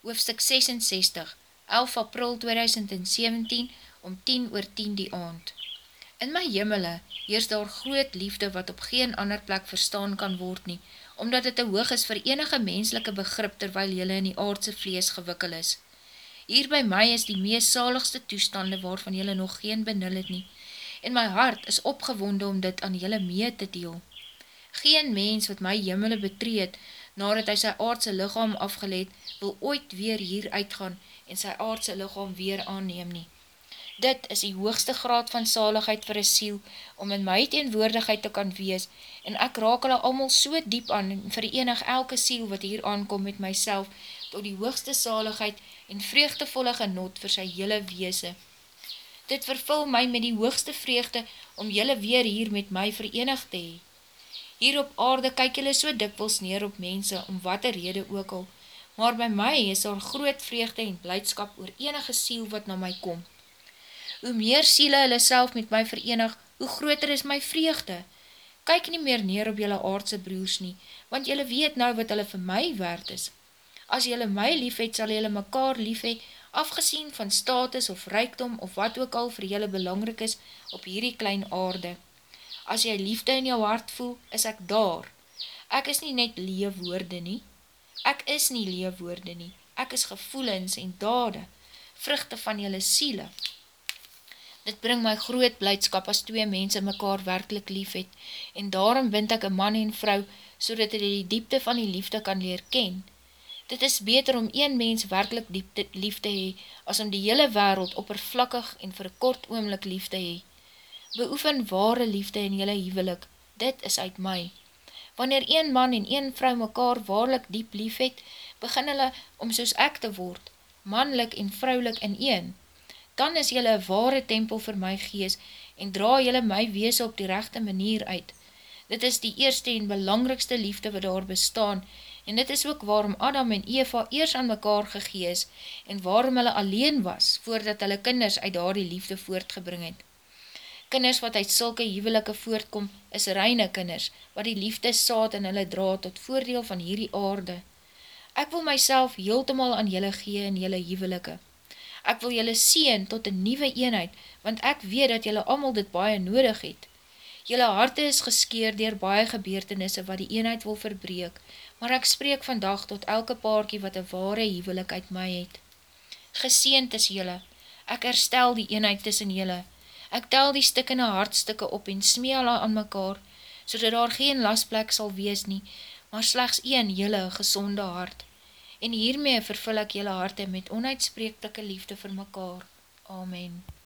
hoofstuk 66, 11 april 2017, om 10 oor 10 die aand. In my jimmele heers daar groot liefde wat op geen ander plek verstaan kan word nie, omdat het te hoog is vir enige menselike begrip terwyl jylle in die aardse vlees gewikkel is. Hier by my is die meest saligste toestande waarvan jylle nog geen benul het nie, en my hart is opgewonde om dit aan jylle mee te deel. Geen mens wat my jimmele betreed, nadat hy sy aardse lichaam afgeleid, wil ooit weer hier uitgaan en sy aardse lichaam weer aanneem nie. Dit is die hoogste graad van saligheid vir een siel, om in my teenwoordigheid te kan wees, en ek raak hulle allemaal so diep aan en verenig elke siel wat hier aankom met myself, tot die hoogste saligheid en vreugdevolle genot vir sy hele weese. Dit vervul my met die hoogste vreugde om jylle weer hier met my verenig te hee. Hier op aarde kyk jylle so dikwels neer op mense, om wat er rede ook al, maar by my is daar groot vreugde en blijdskap oor enige siel wat na my kom. Hoe meer siele hulle self met my verenig, hoe groter is my vreugde. Kyk nie meer neer op jylle aardse broers nie, want jylle weet nou wat hulle vir my waard is. As jylle my lief het, sal jylle mekaar lief het, afgesien van status of rijkdom of wat ook al vir jylle belangrik is op hierdie klein aarde. As jy liefde in jou hart voel, is ek daar. Ek is nie net leewoorde nie. Ek is nie leewoorde nie. Ek is gevoelens en dade, vruchte van jylle siele. Dit bring my groot blijdskap as twee mense mekaar werkelijk lief het, en daarom vind ek een man en vrou, so dat hy die diepte van die liefde kan leer ken. Dit is beter om een mens werkelijk diepte liefde hee, as om die hele wereld oppervlakkig en vir kort oomlik liefde hee beoefen ware liefde in jylle huwelik, dit is uit my. Wanneer een man en een vrou mekaar waarlik diep lief het, begin hulle om soos ek te word, manlik en vrouwlik in een. Dan is jylle een ware tempel vir my gees en dra jylle my wees op die rechte manier uit. Dit is die eerste en belangrikste liefde wat daar bestaan en dit is ook waarom Adam en Eva eers aan mekaar gegees en waarom hulle alleen was voordat hulle kinders uit daar die liefde voortgebring het. Kinders wat uit sulke huwelike voortkom, is reine kinders, wat die liefde saad in hulle dra tot voordeel van hierdie aarde. Ek wil myself heeltemal aan julle gee in julle huwelike. Ek wil julle sien tot een nieuwe eenheid, want ek weet dat julle allemaal dit baie nodig het. Julle harte is geskeer dier baie gebeurtenisse wat die eenheid wil verbreek, maar ek spreek vandag tot elke paarkie wat een ware huwelik uit my het. Geseend is julle, ek herstel die eenheid tussen julle, Ek tel die stikkende hartstikke op en smee hulle aan mekaar, so dat daar geen lastplek sal wees nie, maar slechts een jylle gezonde hart. En hiermee vervul ek jylle harte met onuitspreektelike liefde vir mekaar. Amen.